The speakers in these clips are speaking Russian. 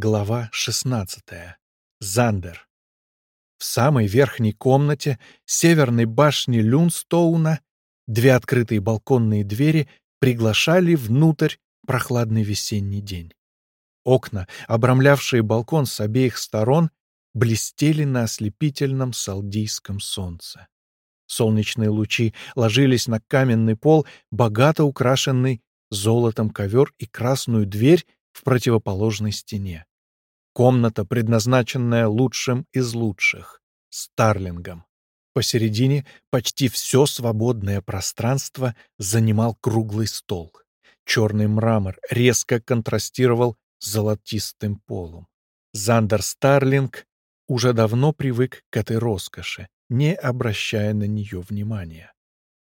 Глава 16. Зандер. В самой верхней комнате северной башни Люнстоуна две открытые балконные двери приглашали внутрь прохладный весенний день. Окна, обрамлявшие балкон с обеих сторон, блестели на ослепительном салдийском солнце. Солнечные лучи ложились на каменный пол, богато украшенный золотом ковер и красную дверь в противоположной стене. Комната, предназначенная лучшим из лучших — Старлингом. Посередине почти все свободное пространство занимал круглый стол. Черный мрамор резко контрастировал с золотистым полом. Зандер Старлинг уже давно привык к этой роскоши, не обращая на нее внимания.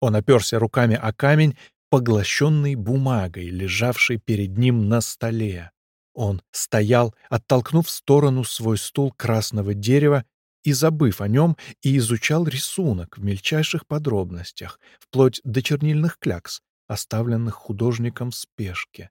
Он оперся руками о камень, поглощенный бумагой, лежавшей перед ним на столе. Он стоял, оттолкнув в сторону свой стул красного дерева и, забыв о нем, и изучал рисунок в мельчайших подробностях, вплоть до чернильных клякс, оставленных художником в спешке.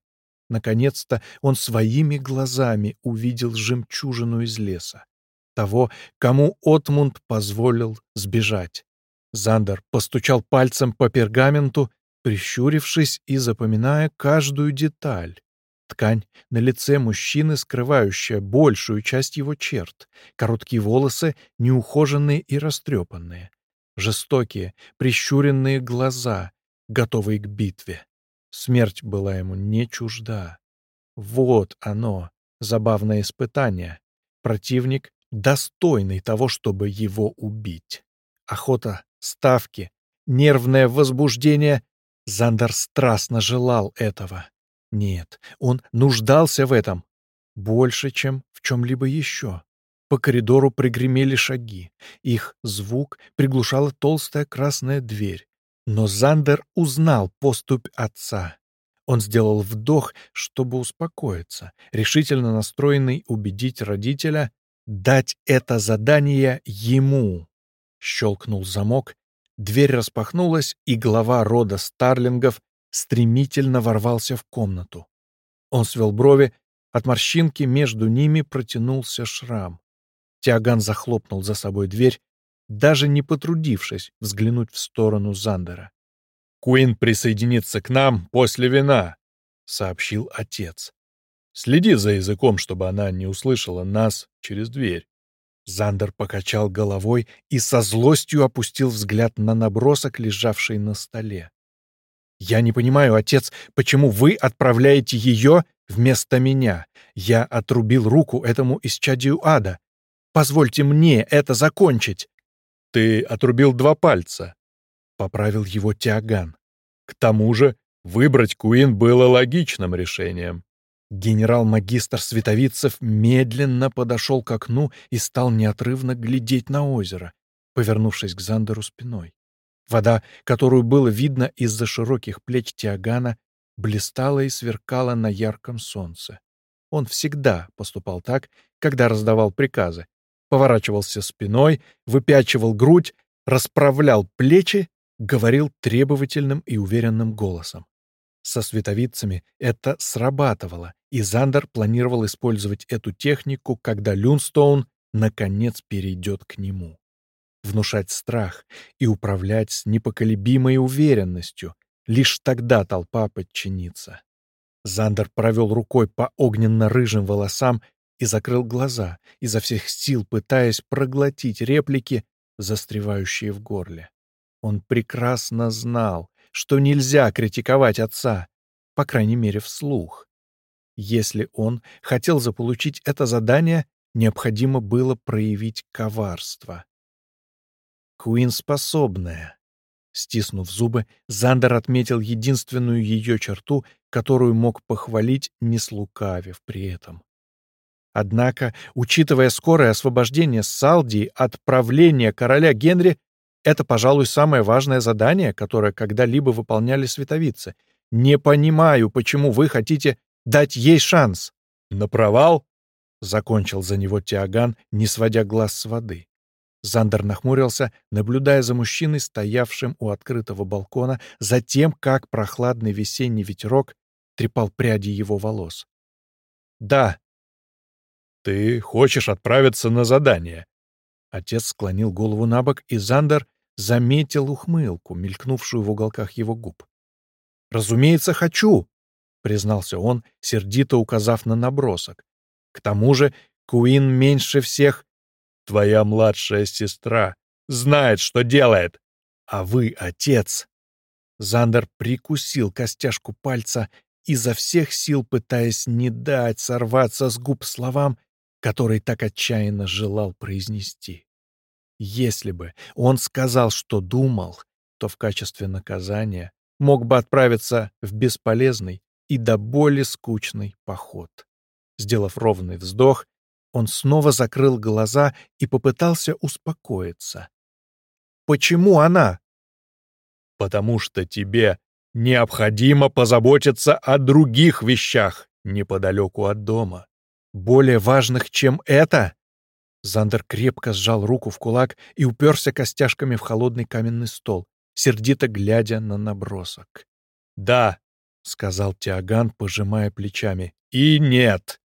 Наконец-то он своими глазами увидел жемчужину из леса. Того, кому Отмунд позволил сбежать. Зандер постучал пальцем по пергаменту, прищурившись и запоминая каждую деталь. Ткань на лице мужчины, скрывающая большую часть его черт. Короткие волосы, неухоженные и растрепанные. Жестокие, прищуренные глаза, готовые к битве. Смерть была ему не чужда. Вот оно, забавное испытание. Противник, достойный того, чтобы его убить. Охота, ставки, нервное возбуждение. Зандер страстно желал этого. Нет, он нуждался в этом. Больше, чем в чем-либо еще. По коридору пригремели шаги. Их звук приглушала толстая красная дверь. Но Зандер узнал поступь отца. Он сделал вдох, чтобы успокоиться, решительно настроенный убедить родителя дать это задание ему. Щелкнул замок, дверь распахнулась, и глава рода Старлингов стремительно ворвался в комнату. Он свел брови, от морщинки между ними протянулся шрам. Тиаган захлопнул за собой дверь, даже не потрудившись взглянуть в сторону Зандера. «Куин присоединится к нам после вина», — сообщил отец. «Следи за языком, чтобы она не услышала нас через дверь». Зандер покачал головой и со злостью опустил взгляд на набросок, лежавший на столе. «Я не понимаю, отец, почему вы отправляете ее вместо меня? Я отрубил руку этому исчадию ада. Позвольте мне это закончить!» «Ты отрубил два пальца», — поправил его Тиаган. «К тому же выбрать Куин было логичным решением». Генерал-магистр Световицев медленно подошел к окну и стал неотрывно глядеть на озеро, повернувшись к Зандеру спиной. Вода, которую было видно из-за широких плеч Тиагана, блистала и сверкала на ярком солнце. Он всегда поступал так, когда раздавал приказы. Поворачивался спиной, выпячивал грудь, расправлял плечи, говорил требовательным и уверенным голосом. Со световицами это срабатывало, и Зандер планировал использовать эту технику, когда Люнстоун наконец перейдет к нему внушать страх и управлять с непоколебимой уверенностью. Лишь тогда толпа подчинится. Зандер провел рукой по огненно-рыжим волосам и закрыл глаза, изо всех сил пытаясь проглотить реплики, застревающие в горле. Он прекрасно знал, что нельзя критиковать отца, по крайней мере, вслух. Если он хотел заполучить это задание, необходимо было проявить коварство. Куин способная. Стиснув зубы, Зандер отметил единственную ее черту, которую мог похвалить, не слукавив при этом. Однако, учитывая скорое освобождение Салдии от правления короля Генри, это, пожалуй, самое важное задание, которое когда-либо выполняли световицы. Не понимаю, почему вы хотите дать ей шанс. На провал? Закончил за него Тиаган, не сводя глаз с воды. Зандер нахмурился, наблюдая за мужчиной, стоявшим у открытого балкона, за тем, как прохладный весенний ветерок трепал пряди его волос. «Да», Ты хочешь отправиться на задание?» Отец склонил голову на бок, и Зандер заметил ухмылку, мелькнувшую в уголках его губ. «Разумеется, хочу!» — признался он, сердито указав на набросок. «К тому же Куин меньше всех...» «Твоя младшая сестра знает, что делает, а вы отец!» Зандер прикусил костяшку пальца, изо всех сил пытаясь не дать сорваться с губ словам, которые так отчаянно желал произнести. Если бы он сказал, что думал, то в качестве наказания мог бы отправиться в бесполезный и до боли скучный поход. Сделав ровный вздох, он снова закрыл глаза и попытался успокоиться. «Почему она?» «Потому что тебе необходимо позаботиться о других вещах неподалеку от дома. Более важных, чем это?» Зандер крепко сжал руку в кулак и уперся костяшками в холодный каменный стол, сердито глядя на набросок. «Да», — сказал Тиаган, пожимая плечами, — «и нет».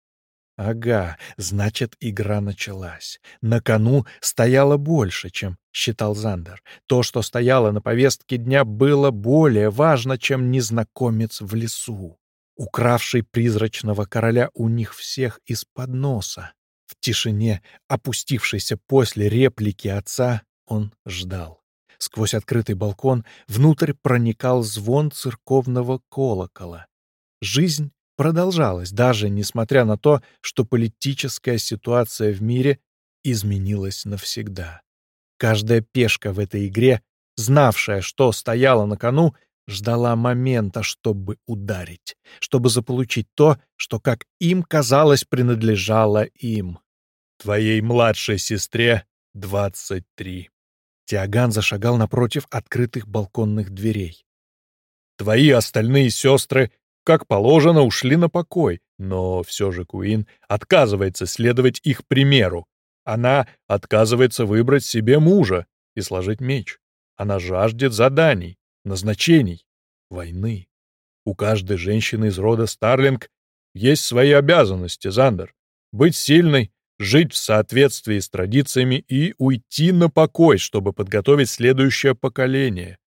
Ага, значит, игра началась. На кону стояло больше, чем считал Зандер. То, что стояло на повестке дня, было более важно, чем незнакомец в лесу, укравший призрачного короля у них всех из-под носа. В тишине, опустившейся после реплики отца, он ждал. Сквозь открытый балкон внутрь проникал звон церковного колокола. Жизнь продолжалась, даже несмотря на то, что политическая ситуация в мире изменилась навсегда. Каждая пешка в этой игре, знавшая, что стояла на кону, ждала момента, чтобы ударить, чтобы заполучить то, что, как им казалось, принадлежало им. «Твоей младшей сестре двадцать три». Тиаган зашагал напротив открытых балконных дверей. «Твои остальные сестры, как положено, ушли на покой, но все же Куин отказывается следовать их примеру. Она отказывается выбрать себе мужа и сложить меч. Она жаждет заданий, назначений, войны. У каждой женщины из рода Старлинг есть свои обязанности, Зандер. Быть сильной, жить в соответствии с традициями и уйти на покой, чтобы подготовить следующее поколение.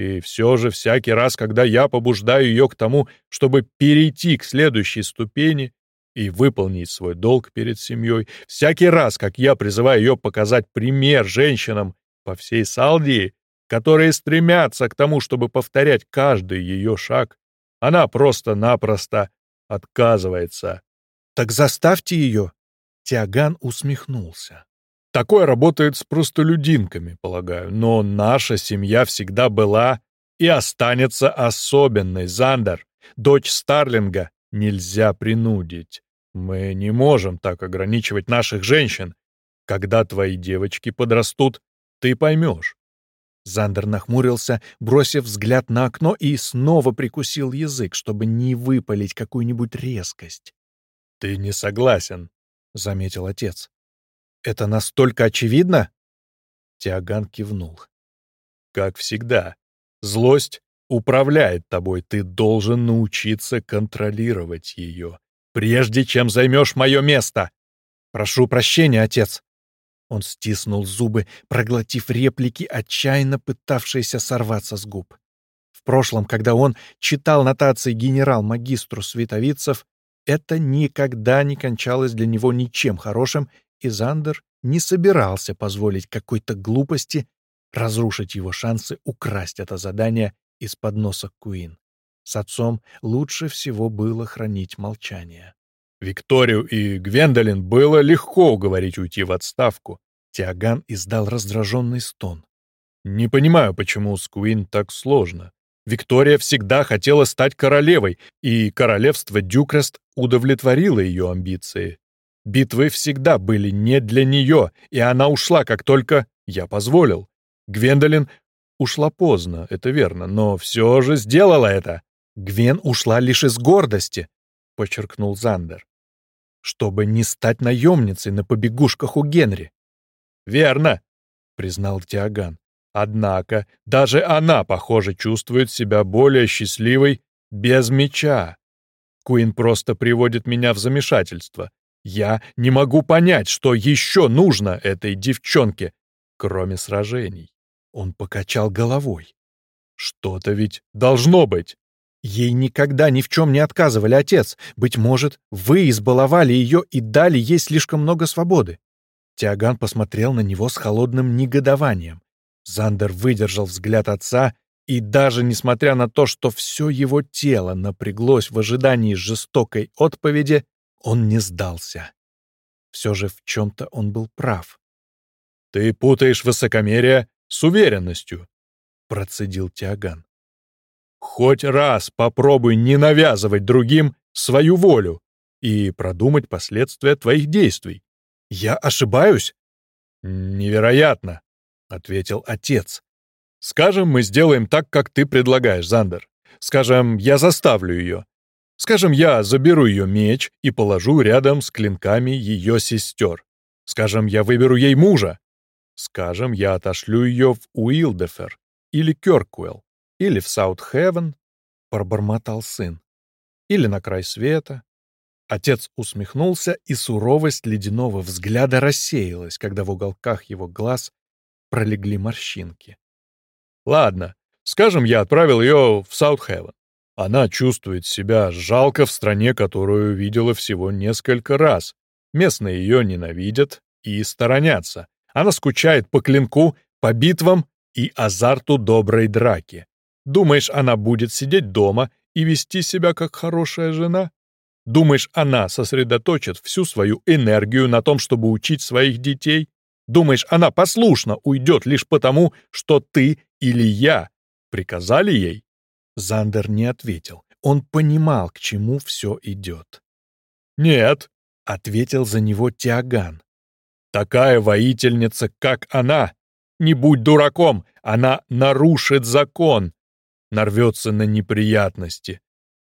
И все же всякий раз, когда я побуждаю ее к тому, чтобы перейти к следующей ступени и выполнить свой долг перед семьей, всякий раз, как я призываю ее показать пример женщинам по всей Салдии, которые стремятся к тому, чтобы повторять каждый ее шаг, она просто-напросто отказывается. «Так заставьте ее!» Тиаган усмехнулся. «Такое работает с простолюдинками, полагаю, но наша семья всегда была и останется особенной, Зандер. Дочь Старлинга нельзя принудить. Мы не можем так ограничивать наших женщин. Когда твои девочки подрастут, ты поймешь. Зандер нахмурился, бросив взгляд на окно и снова прикусил язык, чтобы не выпалить какую-нибудь резкость. «Ты не согласен», — заметил отец. «Это настолько очевидно?» Тиаган кивнул. «Как всегда, злость управляет тобой. Ты должен научиться контролировать ее, прежде чем займешь мое место. Прошу прощения, отец». Он стиснул зубы, проглотив реплики, отчаянно пытавшиеся сорваться с губ. В прошлом, когда он читал нотации генерал-магистру Световицев, это никогда не кончалось для него ничем хорошим, и Зандер не собирался позволить какой-то глупости разрушить его шансы украсть это задание из-под носа Куин. С отцом лучше всего было хранить молчание. Викторию и Гвендолин было легко уговорить уйти в отставку. Тиаган издал раздраженный стон. «Не понимаю, почему с Куин так сложно. Виктория всегда хотела стать королевой, и королевство Дюкрест удовлетворило ее амбиции. Битвы всегда были не для нее, и она ушла, как только я позволил. Гвендолин ушла поздно, это верно, но все же сделала это. Гвен ушла лишь из гордости, — подчеркнул Зандер чтобы не стать наемницей на побегушках у Генри. «Верно», — признал Тиаган. «Однако даже она, похоже, чувствует себя более счастливой без меча. Куин просто приводит меня в замешательство. Я не могу понять, что еще нужно этой девчонке, кроме сражений. Он покачал головой. Что-то ведь должно быть. Ей никогда ни в чем не отказывали, отец. Быть может, вы избаловали ее и дали ей слишком много свободы. Тиаган посмотрел на него с холодным негодованием. Зандер выдержал взгляд отца, и даже несмотря на то, что все его тело напряглось в ожидании жестокой отповеди, он не сдался. Все же в чем-то он был прав. «Ты путаешь высокомерие с уверенностью», — процедил Тиаган. «Хоть раз попробуй не навязывать другим свою волю и продумать последствия твоих действий. Я ошибаюсь?» «Невероятно», — ответил отец. «Скажем, мы сделаем так, как ты предлагаешь, Зандер. Скажем, я заставлю ее. Скажем, я заберу ее меч и положу рядом с клинками ее сестер. Скажем, я выберу ей мужа. Скажем, я отошлю ее в Уилдефер или Кёркуэлл, или в Саутхевен, — пробормотал сын, — или на край света. Отец усмехнулся, и суровость ледяного взгляда рассеялась, когда в уголках его глаз пролегли морщинки. «Ладно, скажем, я отправил ее в Саутхевен. Она чувствует себя жалко в стране, которую видела всего несколько раз. Местные ее ненавидят и сторонятся. Она скучает по клинку, по битвам и азарту доброй драки. Думаешь, она будет сидеть дома и вести себя как хорошая жена? Думаешь, она сосредоточит всю свою энергию на том, чтобы учить своих детей? Думаешь, она послушно уйдет лишь потому, что ты или я приказали ей? Зандер не ответил. Он понимал, к чему все идет. «Нет», — ответил за него Тиаган. «Такая воительница, как она, не будь дураком, она нарушит закон, нарвется на неприятности,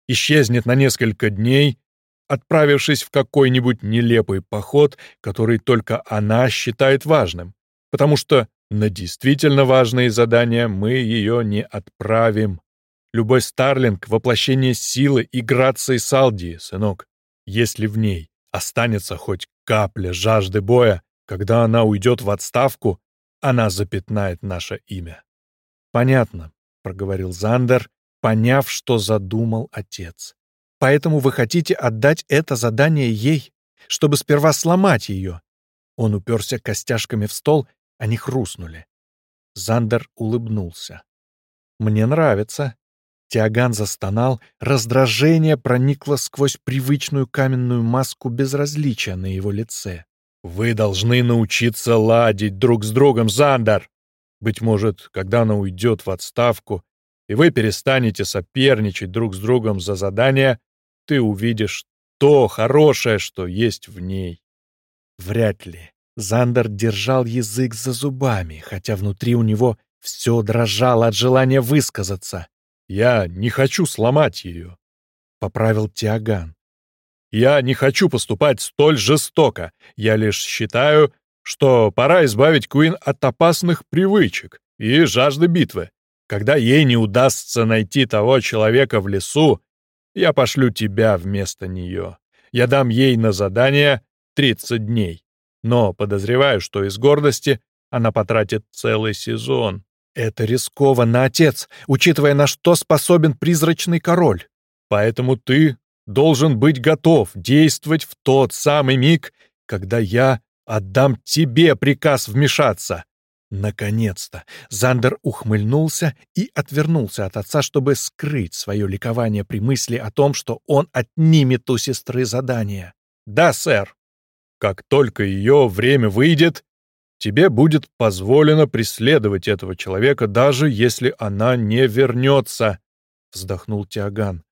исчезнет на несколько дней, отправившись в какой-нибудь нелепый поход, который только она считает важным, потому что на действительно важные задания мы ее не отправим. Любой Старлинг — воплощение силы и грации Салдии, сынок. Если в ней останется хоть капля жажды боя, когда она уйдет в отставку, она запятнает наше имя. «Понятно», — проговорил Зандер, поняв, что задумал отец. «Поэтому вы хотите отдать это задание ей, чтобы сперва сломать ее?» Он уперся костяшками в стол, они хрустнули. Зандер улыбнулся. «Мне нравится. Тиаган застонал, раздражение проникло сквозь привычную каменную маску безразличия на его лице. «Вы должны научиться ладить друг с другом, Зандер! Быть может, когда она уйдет в отставку, и вы перестанете соперничать друг с другом за задание, ты увидишь то хорошее, что есть в ней». Вряд ли. Зандер держал язык за зубами, хотя внутри у него все дрожало от желания высказаться. «Я не хочу сломать ее», — поправил Тиаган. «Я не хочу поступать столь жестоко. Я лишь считаю, что пора избавить Куин от опасных привычек и жажды битвы. Когда ей не удастся найти того человека в лесу, я пошлю тебя вместо нее. Я дам ей на задание 30 дней. Но подозреваю, что из гордости она потратит целый сезон. Это рискованно, отец, учитывая, на что способен призрачный король. Поэтому ты должен быть готов действовать в тот самый миг, когда я отдам тебе приказ вмешаться. Наконец-то! Зандер ухмыльнулся и отвернулся от отца, чтобы скрыть свое ликование при мысли о том, что он отнимет у сестры задание. «Да, сэр. Как только ее время выйдет, тебе будет позволено преследовать этого человека, даже если она не вернется», — вздохнул Тиаган.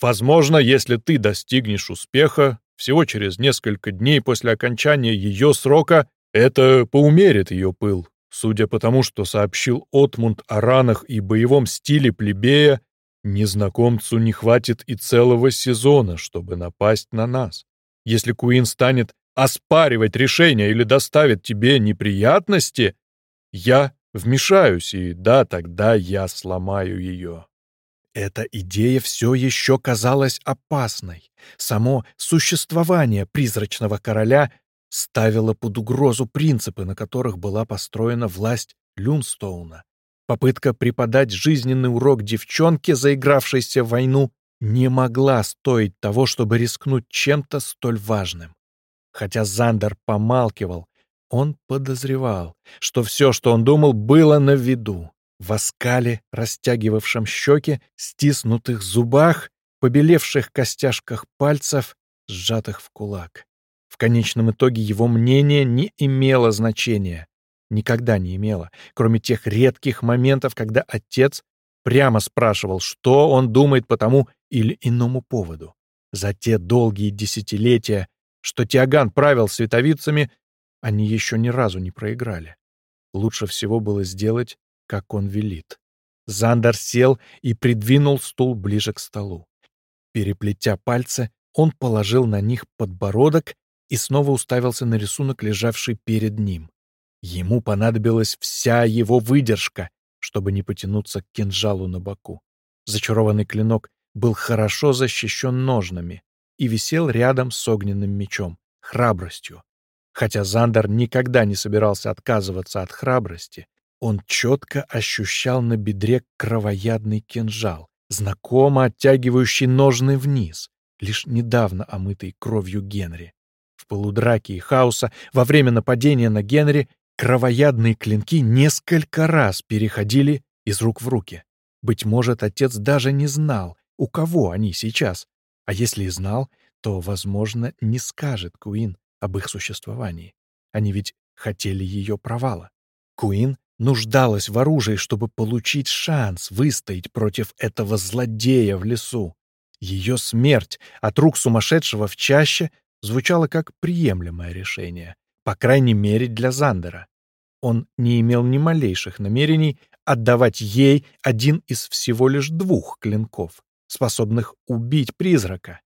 «Возможно, если ты достигнешь успеха, всего через несколько дней после окончания ее срока, это поумерит ее пыл. Судя по тому, что сообщил Отмунд о ранах и боевом стиле плебея, незнакомцу не хватит и целого сезона, чтобы напасть на нас. Если Куин станет оспаривать решение или доставит тебе неприятности, я вмешаюсь, и да, тогда я сломаю ее. Эта идея все еще казалась опасной. Само существование призрачного короля ставило под угрозу принципы, на которых была построена власть Люнстоуна. Попытка преподать жизненный урок девчонке, заигравшейся в войну, не могла стоить того, чтобы рискнуть чем-то столь важным. Хотя Зандер помалкивал, он подозревал, что все, что он думал, было на виду. В оскале, растягивавшем щеки, стиснутых зубах, побелевших костяшках пальцев, сжатых в кулак. В конечном итоге его мнение не имело значения. Никогда не имело, кроме тех редких моментов, когда отец прямо спрашивал, что он думает по тому или иному поводу. За те долгие десятилетия, что Тиаган правил световицами, они еще ни разу не проиграли. Лучше всего было сделать, как он велит. Зандер сел и придвинул стул ближе к столу. Переплетя пальцы, он положил на них подбородок и снова уставился на рисунок, лежавший перед ним. Ему понадобилась вся его выдержка, чтобы не потянуться к кинжалу на боку. Зачарованный клинок был хорошо защищен ножнами и висел рядом с огненным мечом, храбростью. Хотя Зандер никогда не собирался отказываться от храбрости, он четко ощущал на бедре кровоядный кинжал, знакомо оттягивающий ножны вниз, лишь недавно омытый кровью Генри. В полудраке и хаоса во время нападения на Генри кровоядные клинки несколько раз переходили из рук в руки. Быть может, отец даже не знал, у кого они сейчас, а если и знал, то, возможно, не скажет Куин, об их существовании. Они ведь хотели ее провала. Куин нуждалась в оружии, чтобы получить шанс выстоять против этого злодея в лесу. Ее смерть от рук сумасшедшего в чаще звучала как приемлемое решение, по крайней мере для Зандера. Он не имел ни малейших намерений отдавать ей один из всего лишь двух клинков, способных убить призрака.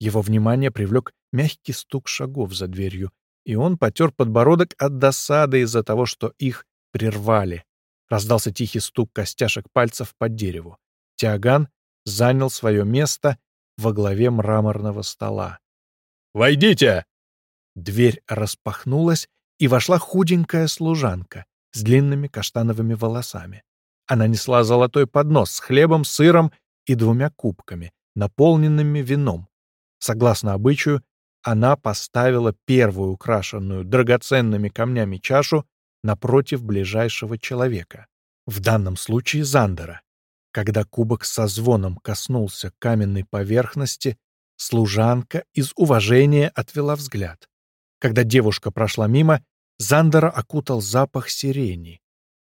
Его внимание привлек мягкий стук шагов за дверью, и он потер подбородок от досады из-за того, что их прервали. Раздался тихий стук костяшек пальцев под дереву. Тиаган занял свое место во главе мраморного стола. «Войдите!» Дверь распахнулась, и вошла худенькая служанка с длинными каштановыми волосами. Она несла золотой поднос с хлебом, сыром и двумя кубками, наполненными вином, Согласно обычаю, она поставила первую украшенную драгоценными камнями чашу напротив ближайшего человека, в данном случае Зандера. Когда кубок со звоном коснулся каменной поверхности, служанка из уважения отвела взгляд. Когда девушка прошла мимо, Зандера окутал запах сирени.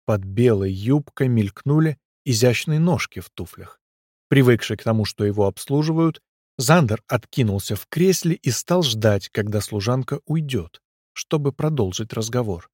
Под белой юбкой мелькнули изящные ножки в туфлях. Привыкший к тому, что его обслуживают, Зандер откинулся в кресле и стал ждать, когда служанка уйдет, чтобы продолжить разговор.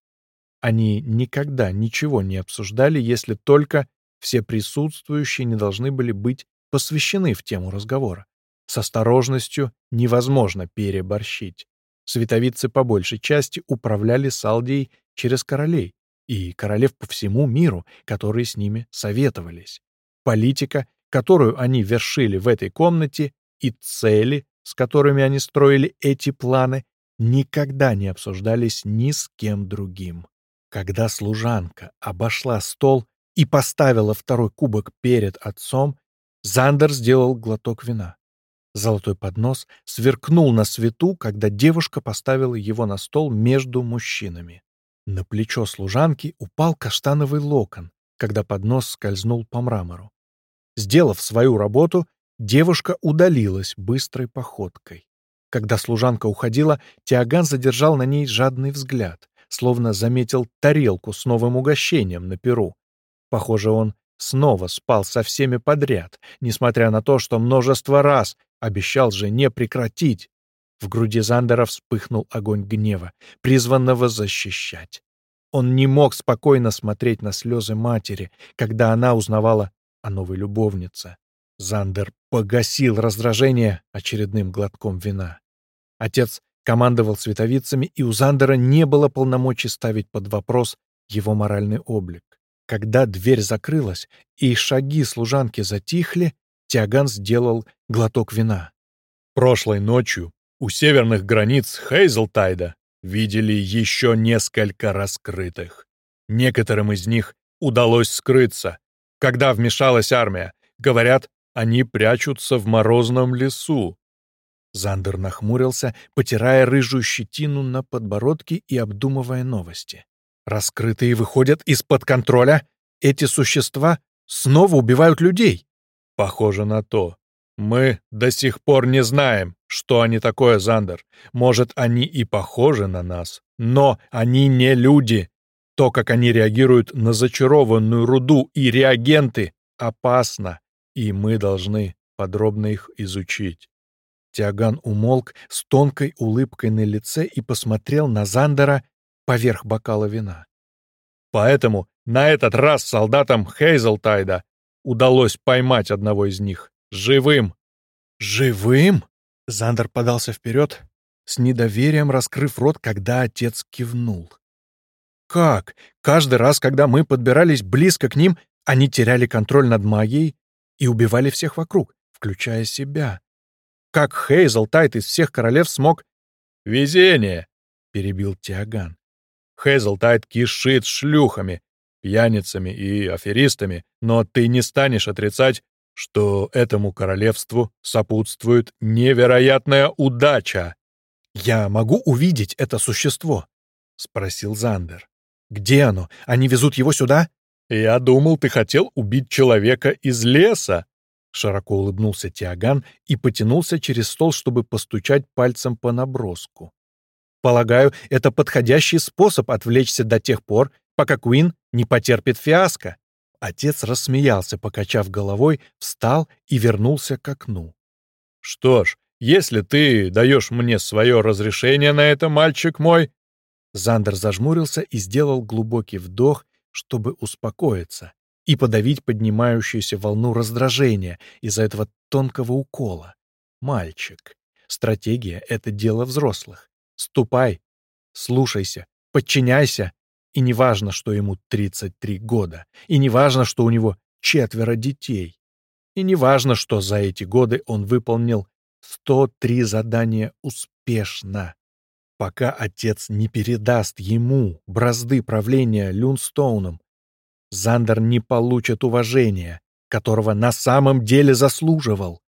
Они никогда ничего не обсуждали, если только все присутствующие не должны были быть посвящены в тему разговора. С осторожностью невозможно переборщить. Световицы по большей части управляли Салдией через королей и королев по всему миру, которые с ними советовались. Политика, которую они вершили в этой комнате, и цели, с которыми они строили эти планы, никогда не обсуждались ни с кем другим. Когда служанка обошла стол и поставила второй кубок перед отцом, Зандер сделал глоток вина. Золотой поднос сверкнул на свету, когда девушка поставила его на стол между мужчинами. На плечо служанки упал каштановый локон, когда поднос скользнул по мрамору. Сделав свою работу, Девушка удалилась быстрой походкой. Когда служанка уходила, Тиаган задержал на ней жадный взгляд, словно заметил тарелку с новым угощением на перу. Похоже, он снова спал со всеми подряд, несмотря на то, что множество раз обещал жене прекратить. В груди Зандера вспыхнул огонь гнева, призванного защищать. Он не мог спокойно смотреть на слезы матери, когда она узнавала о новой любовнице. Зандер погасил раздражение очередным глотком вина. Отец командовал световицами, и у Зандера не было полномочий ставить под вопрос его моральный облик. Когда дверь закрылась и шаги служанки затихли, Тиаган сделал глоток вина. Прошлой ночью у северных границ Хейзелтайда видели еще несколько раскрытых. Некоторым из них удалось скрыться. Когда вмешалась армия, говорят, они прячутся в морозном лесу. Зандер нахмурился, потирая рыжую щетину на подбородке и обдумывая новости. Раскрытые выходят из-под контроля. Эти существа снова убивают людей. Похоже на то. Мы до сих пор не знаем, что они такое, Зандер. Может, они и похожи на нас, но они не люди. То, как они реагируют на зачарованную руду и реагенты, опасно, и мы должны подробно их изучить. Тиаган умолк с тонкой улыбкой на лице и посмотрел на Зандера поверх бокала вина. Поэтому на этот раз солдатам Хейзелтайда удалось поймать одного из них. Живым. Живым? Зандер подался вперед, с недоверием раскрыв рот, когда отец кивнул. Как? Каждый раз, когда мы подбирались близко к ним, они теряли контроль над магией и убивали всех вокруг, включая себя. Как Хейзел Тайт из всех королев смог... «Везение!» — перебил Тиаган. Хейзелтайт кишит шлюхами, пьяницами и аферистами, но ты не станешь отрицать, что этому королевству сопутствует невероятная удача. «Я могу увидеть это существо?» — спросил Зандер. «Где оно? Они везут его сюда?» «Я думал, ты хотел убить человека из леса!» Широко улыбнулся Тиаган и потянулся через стол, чтобы постучать пальцем по наброску. Полагаю, это подходящий способ отвлечься до тех пор, пока Куин не потерпит фиаско. Отец рассмеялся, покачав головой, встал и вернулся к окну. «Что ж, если ты даешь мне свое разрешение на это, мальчик мой...» Зандер зажмурился и сделал глубокий вдох, чтобы успокоиться и подавить поднимающуюся волну раздражения из-за этого тонкого укола. Мальчик. Стратегия — это дело взрослых. Ступай, слушайся, подчиняйся, и не важно, что ему 33 года, и не важно, что у него четверо детей, и не важно, что за эти годы он выполнил 103 задания успешно, пока отец не передаст ему бразды правления Люнстоуном, Зандер не получит уважения, которого на самом деле заслуживал.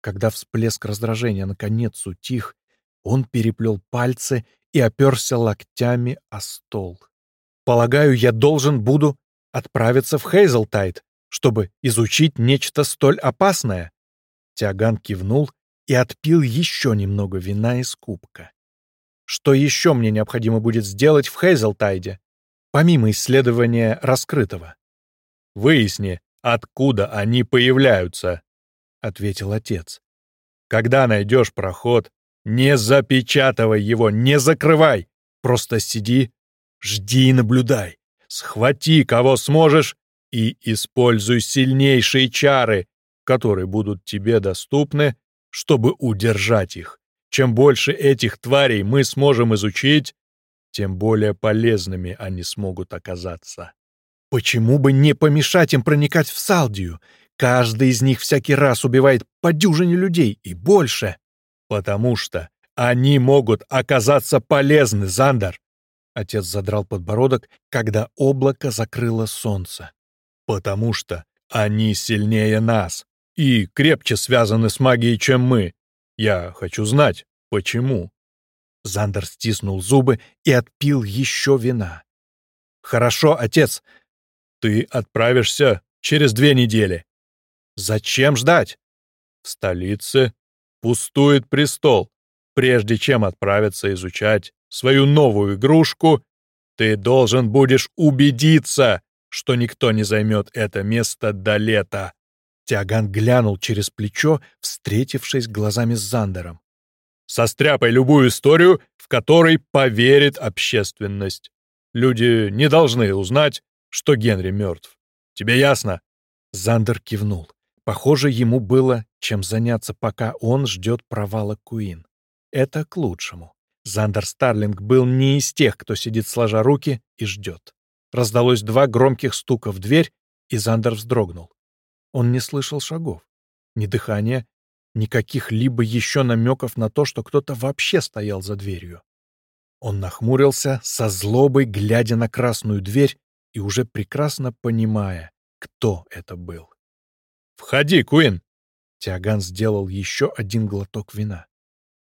Когда всплеск раздражения наконец утих, он переплел пальцы и оперся локтями о стол. «Полагаю, я должен буду отправиться в Хейзелтайд, чтобы изучить нечто столь опасное?» Тиаган кивнул и отпил еще немного вина из кубка. «Что еще мне необходимо будет сделать в Хейзелтайде, помимо исследования раскрытого?» «Выясни, откуда они появляются», — ответил отец. «Когда найдешь проход, не запечатывай его, не закрывай. Просто сиди, жди и наблюдай. Схвати, кого сможешь, и используй сильнейшие чары, которые будут тебе доступны, чтобы удержать их. Чем больше этих тварей мы сможем изучить, тем более полезными они смогут оказаться. Почему бы не помешать им проникать в Салдию? Каждый из них всякий раз убивает по дюжине людей и больше. «Потому что они могут оказаться полезны, Зандер!» Отец задрал подбородок, когда облако закрыло солнце. «Потому что они сильнее нас и крепче связаны с магией, чем мы. Я хочу знать, почему». Зандер стиснул зубы и отпил еще вина. «Хорошо, отец. Ты отправишься через две недели». «Зачем ждать?» «В столице пустует престол. Прежде чем отправиться изучать свою новую игрушку, ты должен будешь убедиться, что никто не займет это место до лета. Тиаган глянул через плечо, встретившись глазами с Зандером. «Состряпай любую историю, в которой поверит общественность. Люди не должны узнать, что Генри мертв. Тебе ясно?» Зандер кивнул. Похоже, ему было чем заняться, пока он ждет провала Куин. Это к лучшему. Зандер Старлинг был не из тех, кто сидит сложа руки и ждет. Раздалось два громких стука в дверь, и Зандер вздрогнул. Он не слышал шагов. ни дыхания, никаких либо еще намеков на то, что кто-то вообще стоял за дверью. Он нахмурился, со злобой глядя на красную дверь и уже прекрасно понимая, кто это был. «Входи, Куин!» Тиаган сделал еще один глоток вина.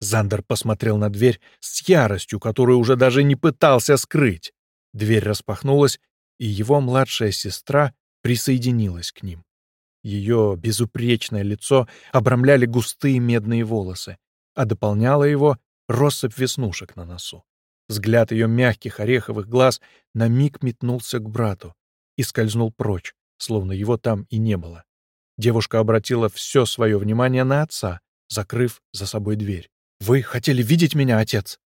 Зандер посмотрел на дверь с яростью, которую уже даже не пытался скрыть. Дверь распахнулась, и его младшая сестра присоединилась к ним. Ее безупречное лицо обрамляли густые медные волосы, а дополняла его россыпь веснушек на носу. Взгляд ее мягких ореховых глаз на миг метнулся к брату и скользнул прочь, словно его там и не было. Девушка обратила все свое внимание на отца, закрыв за собой дверь. «Вы хотели видеть меня, отец?»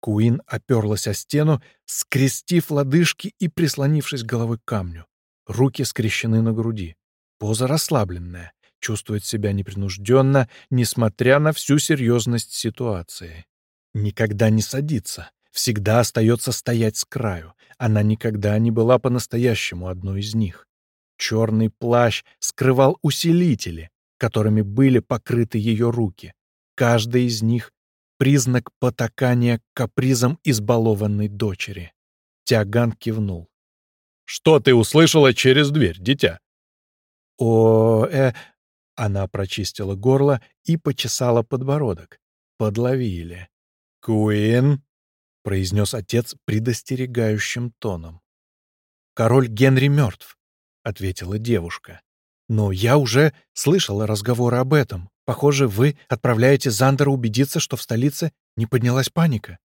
Куин оперлась о стену, скрестив лодыжки и прислонившись головой к камню. Руки скрещены на груди. Поза расслабленная, чувствует себя непринужденно, несмотря на всю серьезность ситуации. Никогда не садится, всегда остается стоять с краю. Она никогда не была по-настоящему одной из них. Черный плащ скрывал усилители, которыми были покрыты ее руки. Каждый из них — признак потакания капризам избалованной дочери. Тяган кивнул. «Что ты услышала через дверь, дитя?» «О, э...» Она прочистила горло и почесала подбородок. Подловили. «Куин?» — произнес отец предостерегающим тоном. «Король Генри мертв», — ответила девушка. «Но я уже слышала разговоры об этом. Похоже, вы отправляете Зандера убедиться, что в столице не поднялась паника».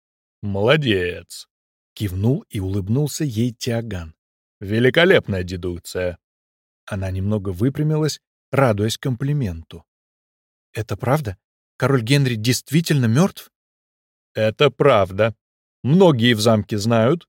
«Молодец!» — кивнул и улыбнулся ей Тиаган. «Великолепная дедукция!» Она немного выпрямилась, радуясь комплименту. «Это правда? Король Генри действительно мертв?» «Это правда. Многие в замке знают».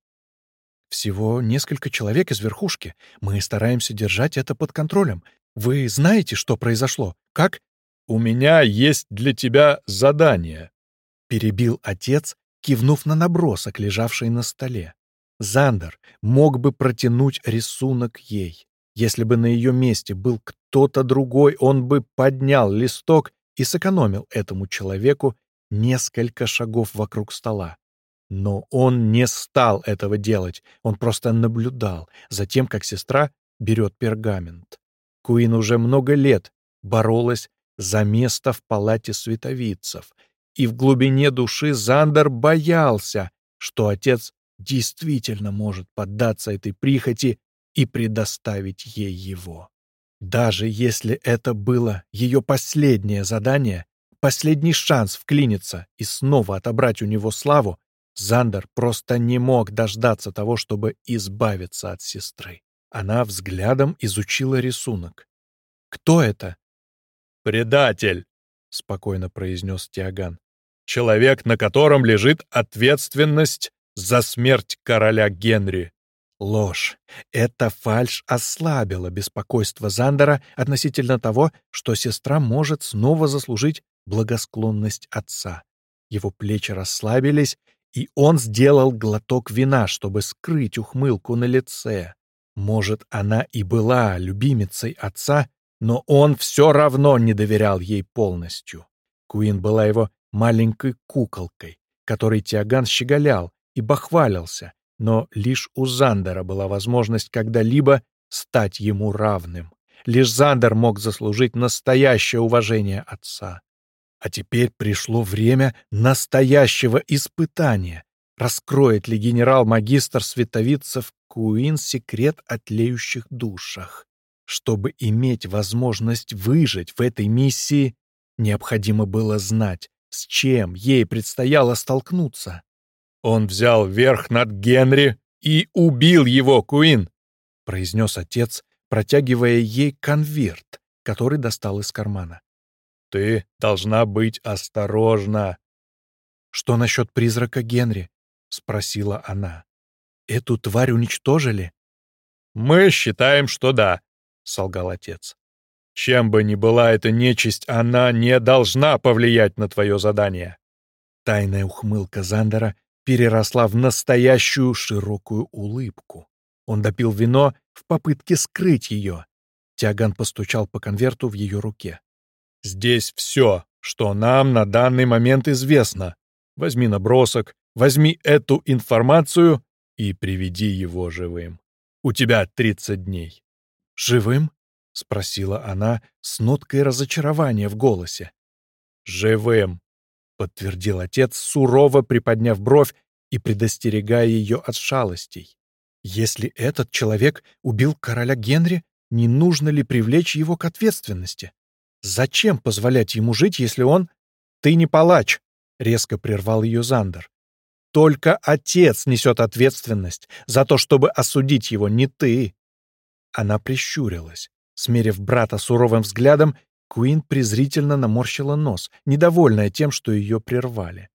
«Всего несколько человек из верхушки. Мы стараемся держать это под контролем. Вы знаете, что произошло? Как?» «У меня есть для тебя задание», — перебил отец, кивнув на набросок, лежавший на столе. Зандер мог бы протянуть рисунок ей. Если бы на ее месте был кто-то другой, он бы поднял листок и сэкономил этому человеку несколько шагов вокруг стола. Но он не стал этого делать, он просто наблюдал за тем, как сестра берет пергамент. Куин уже много лет боролась за место в палате световицев, и в глубине души Зандер боялся, что отец действительно может поддаться этой прихоти и предоставить ей его. Даже если это было ее последнее задание, последний шанс вклиниться и снова отобрать у него славу, Зандер просто не мог дождаться того, чтобы избавиться от сестры. Она взглядом изучила рисунок. «Кто это?» «Предатель», — спокойно произнес Тиаган. «Человек, на котором лежит ответственность за смерть короля Генри». Ложь. Эта фальшь ослабила беспокойство Зандера относительно того, что сестра может снова заслужить благосклонность отца. Его плечи расслабились, и он сделал глоток вина, чтобы скрыть ухмылку на лице. Может, она и была любимицей отца, но он все равно не доверял ей полностью. Куин была его маленькой куколкой, которой Тиаган щеголял и бахвалился, но лишь у Зандера была возможность когда-либо стать ему равным. Лишь Зандер мог заслужить настоящее уважение отца. А теперь пришло время настоящего испытания. Раскроет ли генерал-магистр Световицев Куин секрет о тлеющих душах? Чтобы иметь возможность выжить в этой миссии, необходимо было знать, с чем ей предстояло столкнуться. «Он взял верх над Генри и убил его, Куин!» — произнес отец, протягивая ей конверт, который достал из кармана. «Ты должна быть осторожна!» «Что насчет призрака Генри?» — спросила она. «Эту тварь уничтожили?» «Мы считаем, что да», — солгал отец. «Чем бы ни была эта нечисть, она не должна повлиять на твое задание». Тайная ухмылка Зандера переросла в настоящую широкую улыбку. Он допил вино в попытке скрыть ее. Тиаган постучал по конверту в ее руке. Здесь все, что нам на данный момент известно. Возьми набросок, возьми эту информацию и приведи его живым. У тебя 30 дней». «Живым?» — спросила она с ноткой разочарования в голосе. «Живым», — подтвердил отец, сурово приподняв бровь и предостерегая ее от шалостей. «Если этот человек убил короля Генри, не нужно ли привлечь его к ответственности? Зачем позволять ему жить, если он... Ты не палач!» — резко прервал ее Зандер. «Только отец несет ответственность за то, чтобы осудить его, не ты!» Она прищурилась. Смерив брата суровым взглядом, Куин презрительно наморщила нос, недовольная тем, что ее прервали.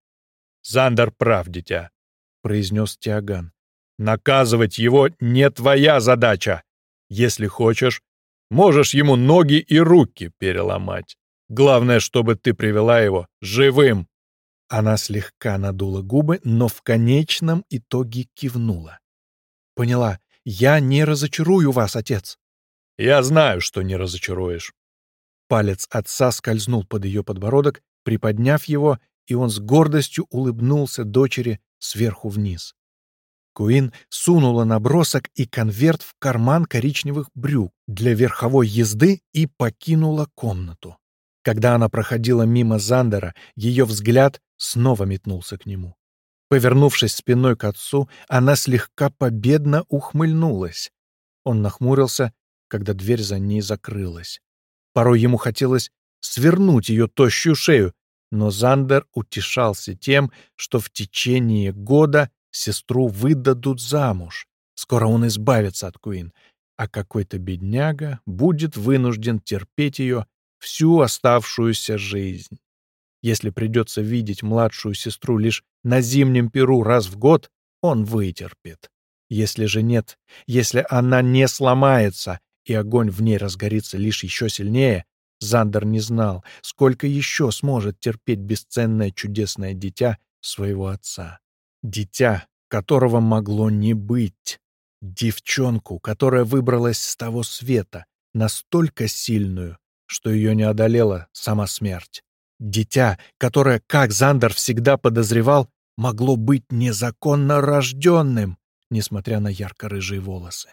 «Зандер прав, дитя», — произнес Тиаган. «Наказывать его не твоя задача. Если хочешь, можешь ему ноги и руки переломать. Главное, чтобы ты привела его живым». Она слегка надула губы, но в конечном итоге кивнула. «Поняла. Я не разочарую вас, отец». «Я знаю, что не разочаруешь». Палец отца скользнул под ее подбородок, приподняв его, и он с гордостью улыбнулся дочери сверху вниз. Куин сунула набросок и конверт в карман коричневых брюк для верховой езды и покинула комнату. Когда она проходила мимо Зандера, ее взгляд снова метнулся к нему. Повернувшись спиной к отцу, она слегка победно ухмыльнулась. Он нахмурился, когда дверь за ней закрылась. Порой ему хотелось свернуть ее тощую шею, но Зандер утешался тем, что в течение года сестру выдадут замуж. Скоро он избавится от Куин, а какой-то бедняга будет вынужден терпеть ее всю оставшуюся жизнь. Если придется видеть младшую сестру лишь на зимнем перу раз в год, он вытерпит. Если же нет, если она не сломается, и огонь в ней разгорится лишь еще сильнее, Зандер не знал, сколько еще сможет терпеть бесценное чудесное дитя своего отца. Дитя, которого могло не быть. Девчонку, которая выбралась с того света, настолько сильную, что ее не одолела сама смерть. Дитя, которое, как Зандер всегда подозревал, могло быть незаконно рожденным, несмотря на ярко-рыжие волосы.